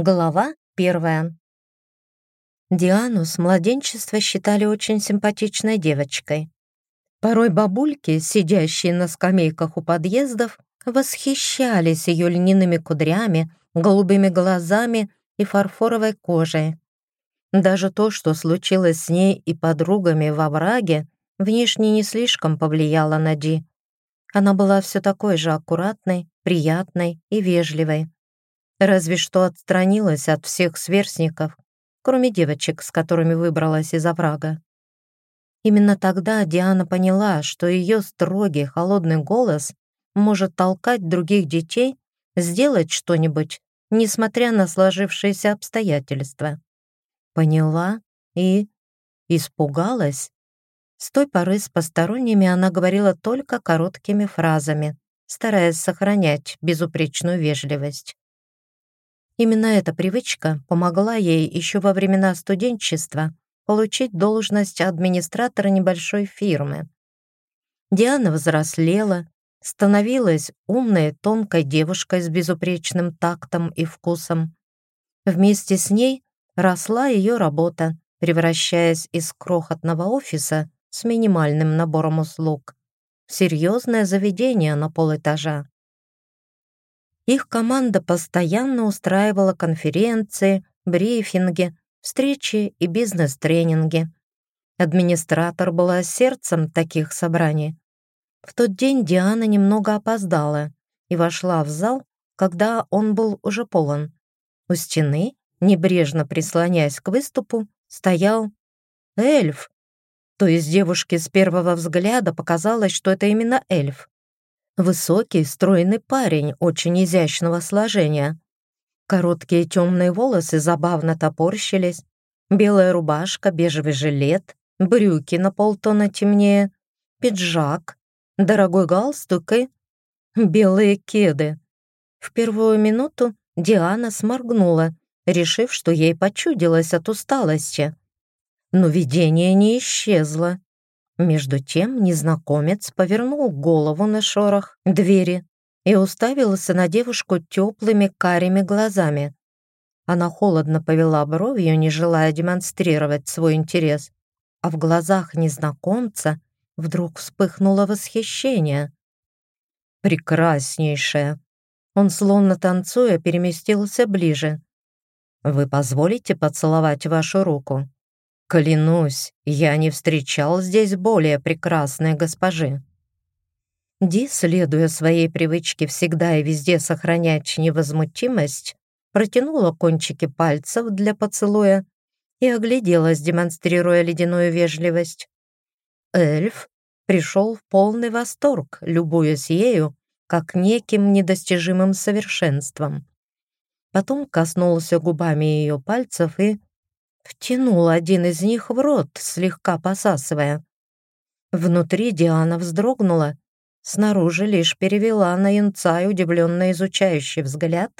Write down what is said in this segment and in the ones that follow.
Глава первая. Диану с младенчества считали очень симпатичной девочкой. Порой бабульки, сидящие на скамейках у подъездов, восхищались ее льняными кудрями, голубыми глазами и фарфоровой кожей. Даже то, что случилось с ней и подругами во враге, внешне не слишком повлияло на Ди. Она была все такой же аккуратной, приятной и вежливой разве что отстранилась от всех сверстников, кроме девочек, с которыми выбралась из оврага. Именно тогда Диана поняла, что ее строгий, холодный голос может толкать других детей сделать что-нибудь, несмотря на сложившиеся обстоятельства. Поняла и испугалась. С той поры с посторонними она говорила только короткими фразами, стараясь сохранять безупречную вежливость. Именно эта привычка помогла ей еще во времена студенчества получить должность администратора небольшой фирмы. Диана взрослела, становилась умной, тонкой девушкой с безупречным тактом и вкусом. Вместе с ней росла ее работа, превращаясь из крохотного офиса с минимальным набором услуг в серьезное заведение на полэтажа. Их команда постоянно устраивала конференции, брифинги, встречи и бизнес-тренинги. Администратор была сердцем таких собраний. В тот день Диана немного опоздала и вошла в зал, когда он был уже полон. У стены, небрежно прислоняясь к выступу, стоял эльф. То есть девушке с первого взгляда показалось, что это именно эльф. Высокий, стройный парень очень изящного сложения. Короткие темные волосы забавно топорщились, белая рубашка, бежевый жилет, брюки на полтона темнее, пиджак, дорогой галстук и белые кеды. В первую минуту Диана сморгнула, решив, что ей почудилось от усталости. Но видение не исчезло. Между тем незнакомец повернул голову на шорох двери и уставился на девушку теплыми карими глазами. Она холодно повела бровью, не желая демонстрировать свой интерес, а в глазах незнакомца вдруг вспыхнуло восхищение. «Прекраснейшая!» Он, словно танцуя, переместился ближе. «Вы позволите поцеловать вашу руку?» Клянусь, я не встречал здесь более прекрасной госпожи. Ди, следуя своей привычке всегда и везде сохранять невозмутимость, протянула кончики пальцев для поцелуя и огляделась, демонстрируя ледяную вежливость. Эльф пришел в полный восторг, любуясь ею, как неким недостижимым совершенством. Потом коснулся губами ее пальцев и втянул один из них в рот, слегка посасывая. Внутри Диана вздрогнула, снаружи лишь перевела на юнца удивленно изучающий взгляд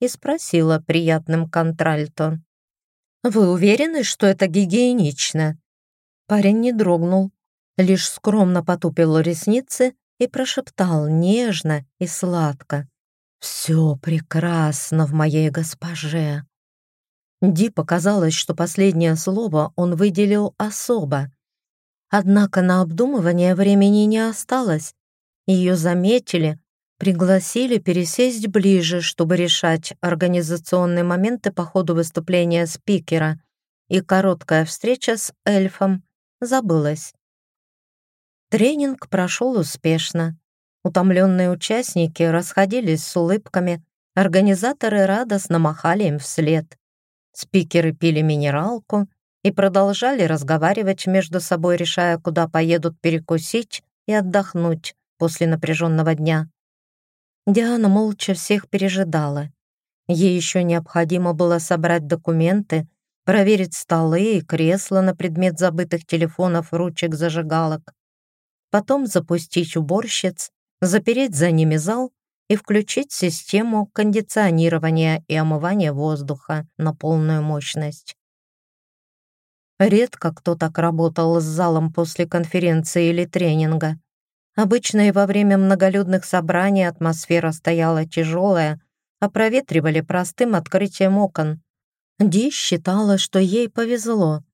и спросила приятным контральто. «Вы уверены, что это гигиенично?» Парень не дрогнул, лишь скромно потупил ресницы и прошептал нежно и сладко. «Все прекрасно в моей госпоже». Ди показалось, что последнее слово он выделил особо. Однако на обдумывание времени не осталось. Ее заметили, пригласили пересесть ближе, чтобы решать организационные моменты по ходу выступления спикера, и короткая встреча с эльфом забылась. Тренинг прошел успешно. Утомленные участники расходились с улыбками, организаторы радостно махали им вслед. Спикеры пили минералку и продолжали разговаривать между собой, решая, куда поедут перекусить и отдохнуть после напряженного дня. Диана молча всех пережидала. Ей еще необходимо было собрать документы, проверить столы и кресла на предмет забытых телефонов, ручек, зажигалок. Потом запустить уборщиц, запереть за ними зал и включить систему кондиционирования и омывания воздуха на полную мощность. Редко кто так работал с залом после конференции или тренинга. Обычно и во время многолюдных собраний атмосфера стояла тяжелая, а проветривали простым открытием окон. Ди считала, что ей повезло.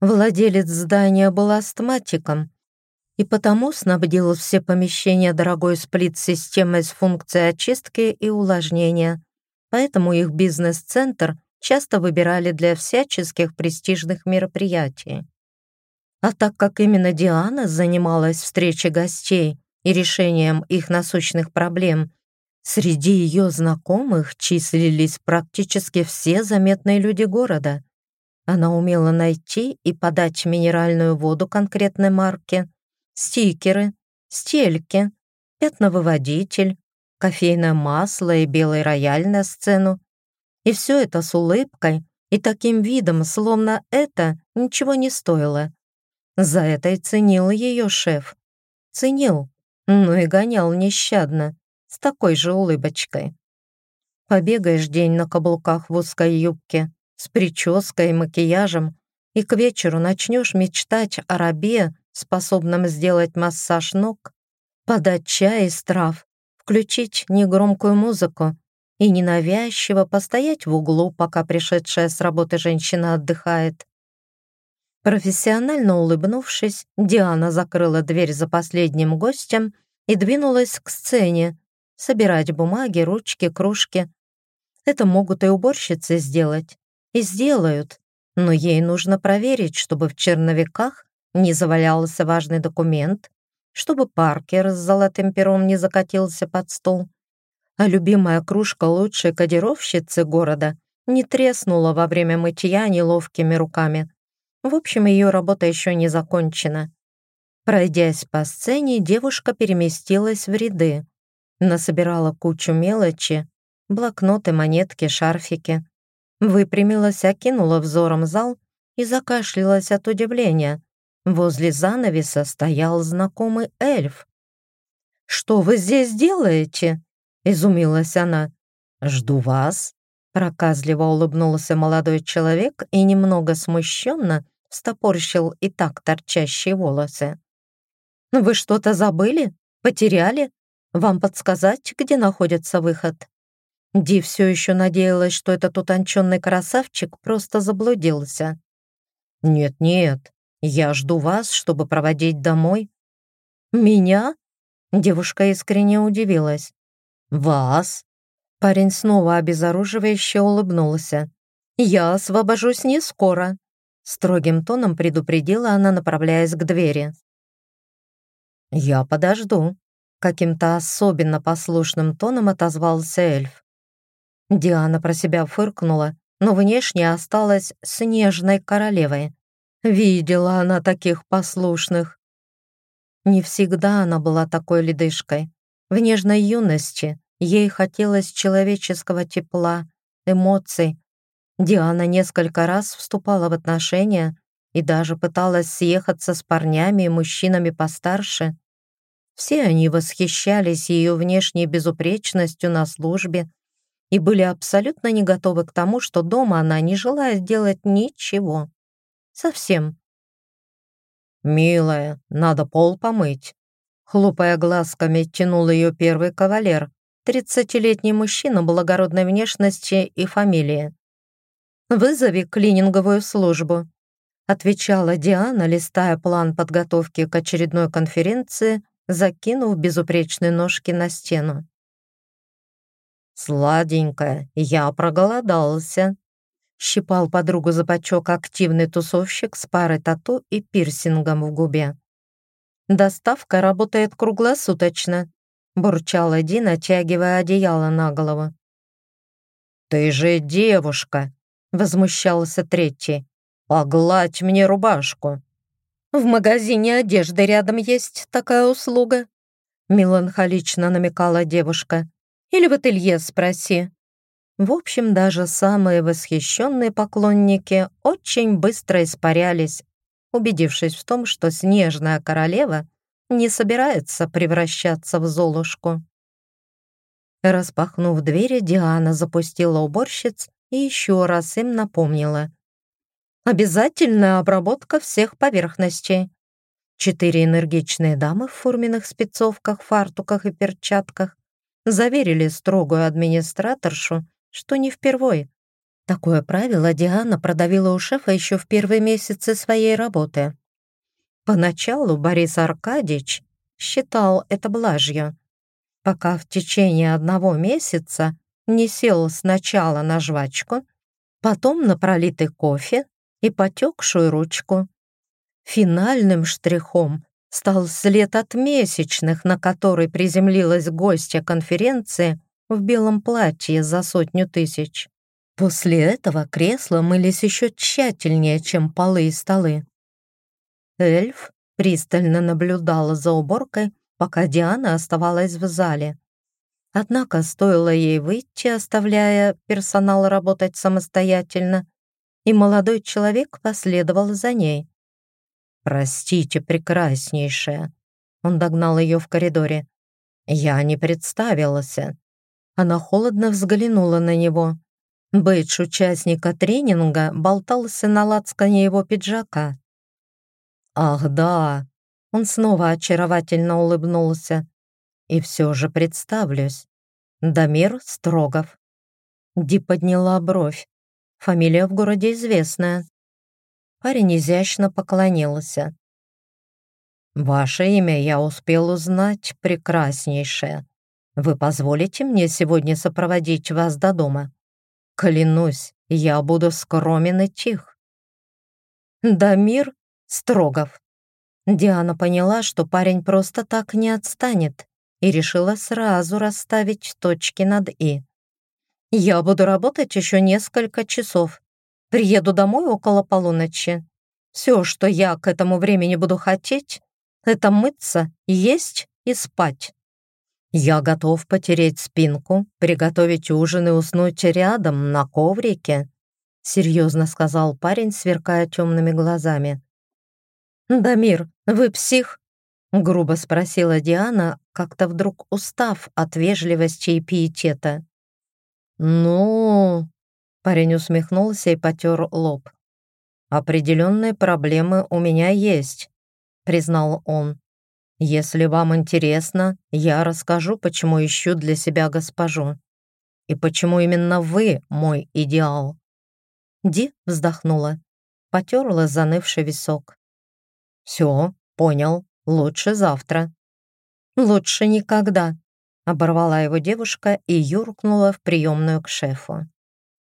Владелец здания был астматиком и потому снабдил все помещения дорогой сплит-системой с функцией очистки и увлажнения. Поэтому их бизнес-центр часто выбирали для всяческих престижных мероприятий. А так как именно Диана занималась встречей гостей и решением их насущных проблем, среди ее знакомых числились практически все заметные люди города. Она умела найти и подать минеральную воду конкретной марки, стикеры, стельки, пятновыводитель, кофейное масло и белый рояль на сцену. И все это с улыбкой и таким видом, словно это ничего не стоило. За это и ценил ее шеф. Ценил, но и гонял нещадно, с такой же улыбочкой. Побегаешь день на каблуках в узкой юбке, с прической и макияжем, и к вечеру начнешь мечтать о рабе способном сделать массаж ног, подать чай из трав, включить негромкую музыку и ненавязчиво постоять в углу, пока пришедшая с работы женщина отдыхает. Профессионально улыбнувшись, Диана закрыла дверь за последним гостем и двинулась к сцене, собирать бумаги, ручки, кружки. Это могут и уборщицы сделать. И сделают, но ей нужно проверить, чтобы в черновиках не завалялся важный документ, чтобы Паркер с золотым пером не закатился под стол, а любимая кружка лучшей кодировщицы города не треснула во время мытья неловкими руками. В общем, ее работа еще не закончена. Пройдясь по сцене, девушка переместилась в ряды. Насобирала кучу мелочи, блокноты, монетки, шарфики. Выпрямилась, окинула взором зал и закашлялась от удивления. Возле занавеса стоял знакомый эльф. «Что вы здесь делаете?» — изумилась она. «Жду вас», — проказливо улыбнулся молодой человек и немного смущенно встопорщил и так торчащие волосы. «Вы что-то забыли? Потеряли? Вам подсказать, где находится выход?» Ди все еще надеялась, что этот утонченный красавчик просто заблудился. «Нет-нет, я жду вас, чтобы проводить домой». «Меня?» Девушка искренне удивилась. «Вас?» Парень снова обезоруживающе улыбнулся. «Я освобожусь не скоро», — строгим тоном предупредила она, направляясь к двери. «Я подожду», — каким-то особенно послушным тоном отозвался эльф. Диана про себя фыркнула, но внешне осталась снежной королевой. Видела она таких послушных. Не всегда она была такой ледышкой. В нежной юности ей хотелось человеческого тепла, эмоций. Диана несколько раз вступала в отношения и даже пыталась съехаться с парнями и мужчинами постарше. Все они восхищались ее внешней безупречностью на службе и были абсолютно не готовы к тому, что дома она не желает делать ничего. Совсем. «Милая, надо пол помыть», — хлопая глазками, тянул ее первый кавалер, тридцатилетний мужчина благородной внешности и фамилии. «Вызови клининговую службу», — отвечала Диана, листая план подготовки к очередной конференции, закинув безупречные ножки на стену. «Сладенькая, я проголодался», щипал подругу за бочок активный тусовщик с парой тату и пирсингом в губе. «Доставка работает круглосуточно», — бурчала Ди, натягивая одеяло на голову. «Ты же девушка!» — возмущался третий. «Погладь мне рубашку!» «В магазине одежды рядом есть такая услуга», — меланхолично намекала девушка. «Или в ателье спроси». В общем, даже самые восхищенные поклонники очень быстро испарялись, убедившись в том, что снежная королева не собирается превращаться в Золушку. Распахнув двери, Диана запустила уборщиц и еще раз им напомнила. «Обязательная обработка всех поверхностей». Четыре энергичные дамы в форменных спецовках, фартуках и перчатках заверили строгую администраторшу, что не впервой. Такое правило Диана продавила у шефа еще в первые месяцы своей работы. Поначалу Борис Аркадьевич считал это блажью, пока в течение одного месяца не сел сначала на жвачку, потом на пролитый кофе и потекшую ручку. Финальным штрихом стал след от месячных, на который приземлилась гостья конференции в белом платье за сотню тысяч. После этого кресла мылись еще тщательнее, чем полы и столы. Эльф пристально наблюдала за уборкой, пока Диана оставалась в зале. Однако стоило ей выйти, оставляя персонал работать самостоятельно, и молодой человек последовал за ней. «Простите, прекраснейшая!» Он догнал ее в коридоре. «Я не представился». Она холодно взглянула на него. Бейдж участника тренинга болтался на лацкане его пиджака. «Ах, да!» Он снова очаровательно улыбнулся. «И все же представлюсь. Дамир Строгов». Ди подняла бровь. Фамилия в городе известная. Парень изящно поклонился. «Ваше имя я успел узнать, прекраснейшее. Вы позволите мне сегодня сопроводить вас до дома? Клянусь, я буду скромен и тих». «Дамир Строгов». Диана поняла, что парень просто так не отстанет, и решила сразу расставить точки над «и». Я буду работать еще несколько часов. Приеду домой около полуночи. Все, что я к этому времени буду хотеть, это мыться, есть и спать. Я готов потереть спинку, приготовить ужин и уснуть рядом на коврике, серьезно сказал парень, сверкая темными глазами. «Дамир, вы псих?» — грубо спросила Диана, как-то вдруг устав от вежливости и пиетета. «Ну...» — парень усмехнулся и потер лоб. «Определенные проблемы у меня есть», — признал он. «Если вам интересно, я расскажу, почему ищу для себя госпожу. И почему именно вы мой идеал». Ди вздохнула, потерла занывший висок. «Все, понял, лучше завтра». «Лучше никогда», Оборвала его девушка и юркнула в приемную к шефу.